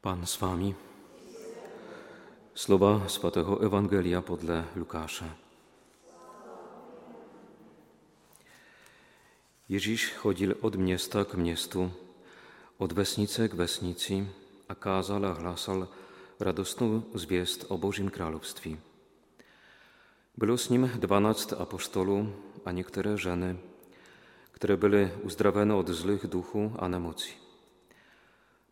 Pan z wami. Słowa Świętego Ewangelia podle Lukasza. Ježíš chodil od města k městu, od vesnice k vesnici a kázal a hlásal radostnou zvěst o Božím království. Bylo s ním dvanáct apoštolů a některé ženy, które były uzdrawione od złych duchów a nemocí.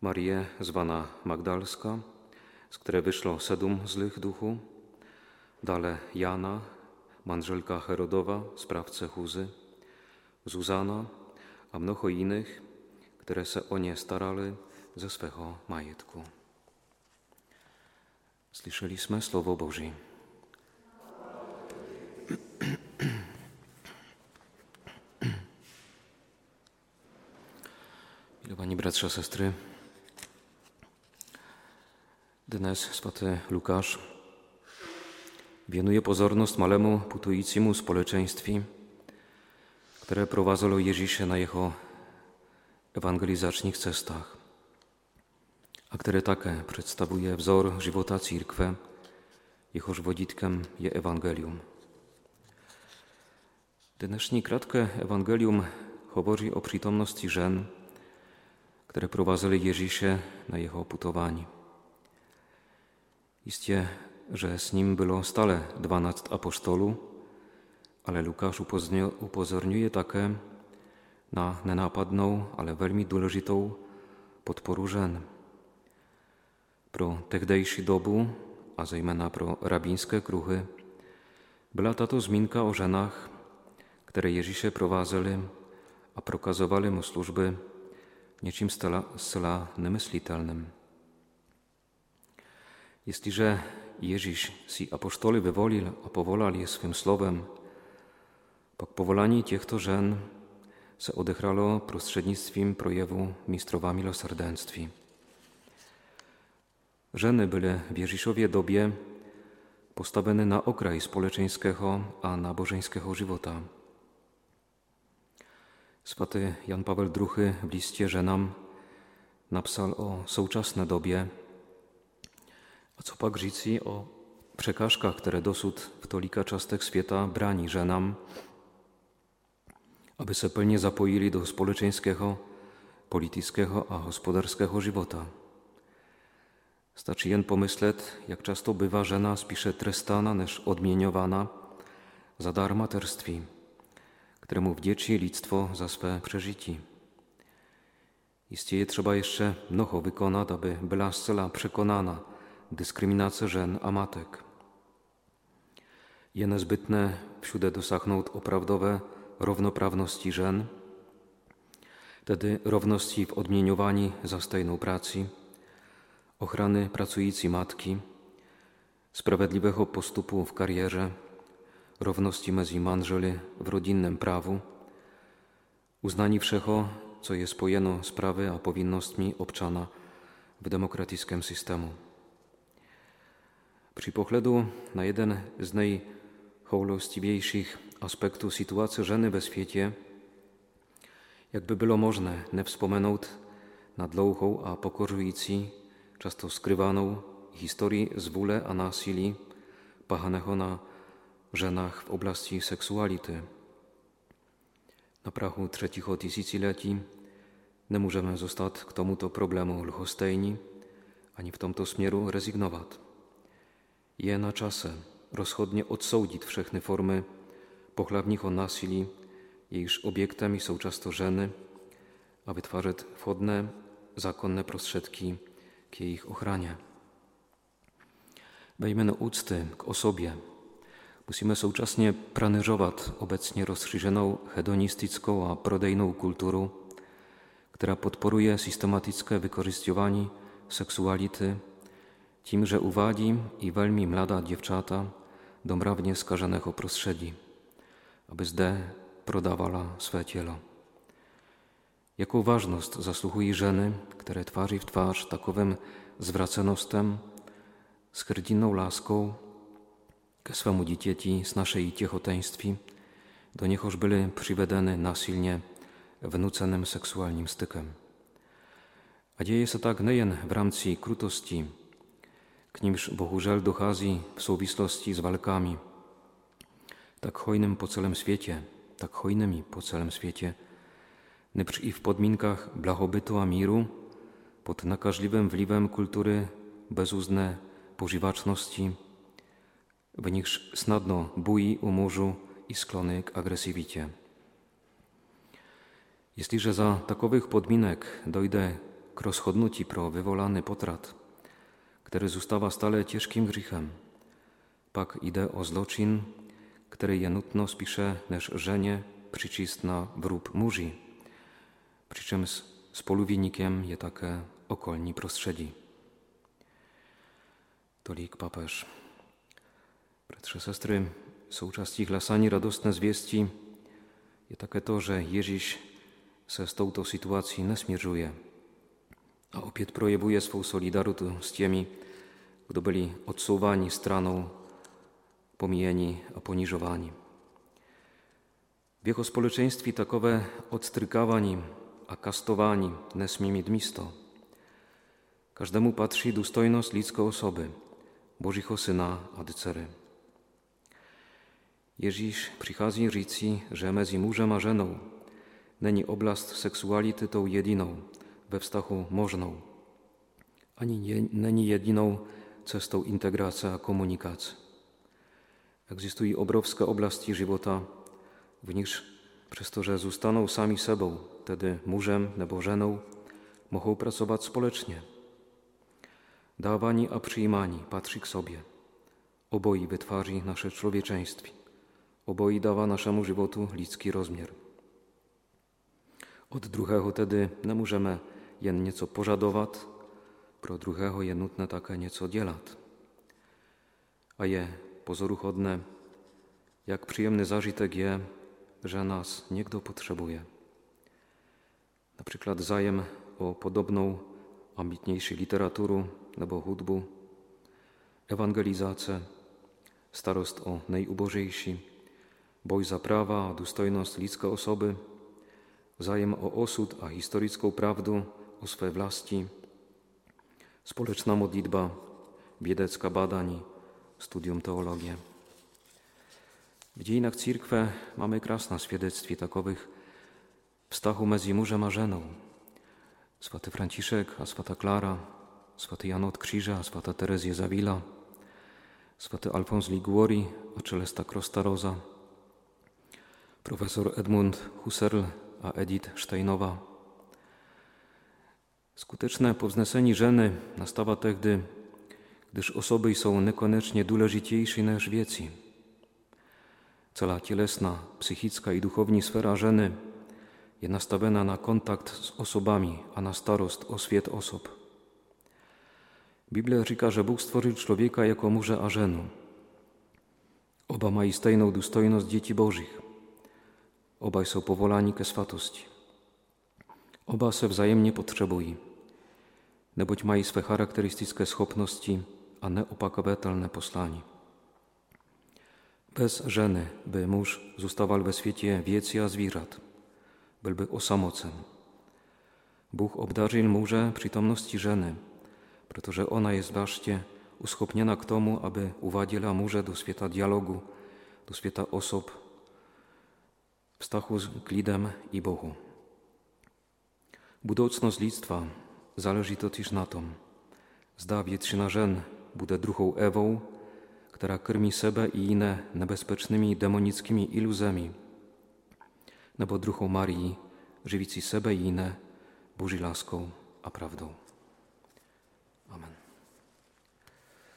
Marię zwana Magdalska, z której wyszło sedum złych duchów, dalej Jana, manżelka Herodowa, sprawcę Huzy, Zuzana, a mnoho innych, które se o nie starali ze swego majetku. Słyszeliśmy Słowo Boże. Milowani bratrze, sestry, dnes swaty Lukasz wienuje pozorność malemu putujícímu społeczeństwi, które prowadzilo Ježíše na jeho ewangelizacznych cestach, a które také przedstawuje wzór żywota církve, jehož vodítkem je Evangelium. Dnešní krótkie Ewangelium mówi o przytomności żen, które prowadzili Ježíše na jeho putowanie. Istie, że z nim było stale 12 apoštolů, ale Lukáš upozorňuje také na nenápadnou, ale velmi důležitou podporu žen. Pro tehdejší dobu, a zejména pro rabínskie kruhy, była tato zminka o ženách, które Ježíše provázely a prokazovaly mu služby niczym zcela nemyslitelnym. Jestliže Ježíš si apoštoly wyvolil a povolal je swym słowem, pak povolání těchto žen se odehrálo prostřednictvím projevu mistrova milosrdenství. Żeny były w Ježíšově dobie postawione na okraj społeczeńskiego a nabożeńskiego żywota. Swaty Jan Paweł II w liście żenam napisał o současné dobie, a co pak říci o przekażkach, które dosud w tolika czastek świata brani żenam, aby se pełnie zapoili do społeczeńskiego, politycznego a gospodarskiego żywota. Staczy jen pomyśleć, jak często bywa żena spisze trestana niż odmieniowana za dar materstwi któremu wdzięczy lidstwo za swe przeżyci. Istnieje trzeba jeszcze mnoho wykonać, aby była scela przekonana dyskryminacja żen a matek. Je nezbytne všude dosáhnout oprawdowe równoprawności żen, tedy równości w odmieniowaniu za stejną pracy, ochrany pracującej matki, sprawiedliwego postupu w karierze, równości mezi manželi w rodzinnym prawu, uznani wszecho, co jest spojeno sprawy a powinnościami obczana w demokratycznym systemu. Przy pochledu na jeden z najchołlostiwiejszych aspektów sytuacji żeny we świecie, jakby było możne nie wspomenąć na długą a pokorzujący, często skrywaną historii zwóle a nasili pachanego na ženách v oblasti sexuality. Na prachu trzeciego tysięcileci nie możemy zostać k tomuto problemu lchostejni, ani w tomto směru rezygnować. Je na czasę rozchodnie odsądzić wszechne formy. Pochlawnicho nasili, jejichž obiektami są często żeny, a wytwarzać wchodne, zakonne prostředky k ich ochranie. Wejmeno uczty k osobie, Musimy současně pranežovat obecnie rozšířenou hedonistickou a prodejnou kulturu, która podporuje systematické wykorzystywanie seksuality tym, że uwadzi i velmi mlada dziewczata do mrawnie skażonego prostředí, aby zde prodawała swe cielo. Jaką ważność zasłuchuje żeny, które twarzy w twarz takowym zwracenostem, z hrdinną laską ke swemu dziecięci z naszej těhotenství, do niechož byli přivedeny nasilnie wnucenym seksualnym stykiem. A dzieje się tak nejen w rámci krutosti, k nimž bohužel dochází w souvislosti z walkami, tak hojnym po całym świecie, tak hojnymi po całym świecie, lecz i w podminkach blahobytu a miru, pod nakażliwym wliwem kultury bezuzne pożywaczności, w nichž snadno bui u morzu i sklony k agresywicie. Jeśliże za takowych podminek dojdę k rozchodnuci pro wywolany potrat, który zostawa stale ciężkim grzechem, pak idę o zloczin, który je nutno spisze než żenie przycisna wrób muži, przy czym spoluwinikiem je takie okolni prostředí. Tolik papeż. Bratrze, sestry, součástí hlasání radostné zvěstí je také to, że Ježíš se s touto situací nesmierzuje a opět projevuje svou solidaritu s těmi, kdo byli odsouváni stranou, pomijeni a poniżowani. W jego społeczeństwie takowe odstrykawani a kastowani nesmí mít místo. Każdemu patří důstojnost lidské osoby, Božího Syna a dcery. Ježíš přichází říci, że mezi mužem a ženou není oblast seksuality tą jediną we vztahu možnou, ani není jediną cestą integracji a komunikacji. Egzystują obrowskie oblasti żywota, w nich przez to, że zostaną sami sobą, wtedy mużem nebo żeną, mogą pracować społecznie. Dawani a przyjmani patrzy k sobie. Oboi wytwarzy nasze człowieczeństwo. Oboi dawa naszemu żywotu ludzki rozmiar. Od drugiego tedy nie możemy jen nieco pożadować, pro drugiego je nutne takie nieco dzielat. A je pozoruchodne, jak przyjemny zażytek je, że nas niegdo potrzebuje. Na przykład zajem o podobną, ambitniejszą literaturę nebo hudbu, ewangelizację, starost o najubożejsi, boj za prawa dostojność ludzkiej osoby, zajem o osud a historyczną prawdę o swej wlasti, społeczna modlitba, biedecka badań, studium teologii. W dziejinach Cirkwe mamy krasne świadectwie takowych wstachu mezi mużem a żeną. Swaty Franciszek a swata Klara, swaty Jan od Krzyża a swata Terezja Zawila, swaty Alfons Liguori a Celesta Roza, profesor Edmund Husserl a Edith Steinowa. Skuteczne powznesenie żeny nastawa wtedy, gdyż osoby są niekoniecznie důležitější niż wieci. Cała cielesna, psychicka i duchowni sfera żeny jest nastawiona na kontakt z osobami, a na starost o świat osób. Biblia říká, że Bóg stworzył człowieka jako murze a żenu. Oba mają stejną dostojność dzieci Bożych. Obaj są powolani ke swatości. Oba se wzajemnie potrzebują, neboť mają swe charakterystyczne schopności a neopakowatelne posłanie. Bez żeny by mąż zostawał we świecie wiecy a zwierzat, byłby osamocen. Bóg obdarzył murze przytomności żeny, protože ona jest właśnie uschopniona k tomu, aby uwadziła murze do świata dialogu, do świata osób, wstachu z glidem i Bohu. Budoucnost lidstwa zależy totiž na tom, zda wietrzyna żen bude druhou Ewą, która krmi sebe i inne nebezpiecznymi demonickimi iluzjami, nebo druhou Marii, żywici sebe i inne Bożí láskou a. Amen.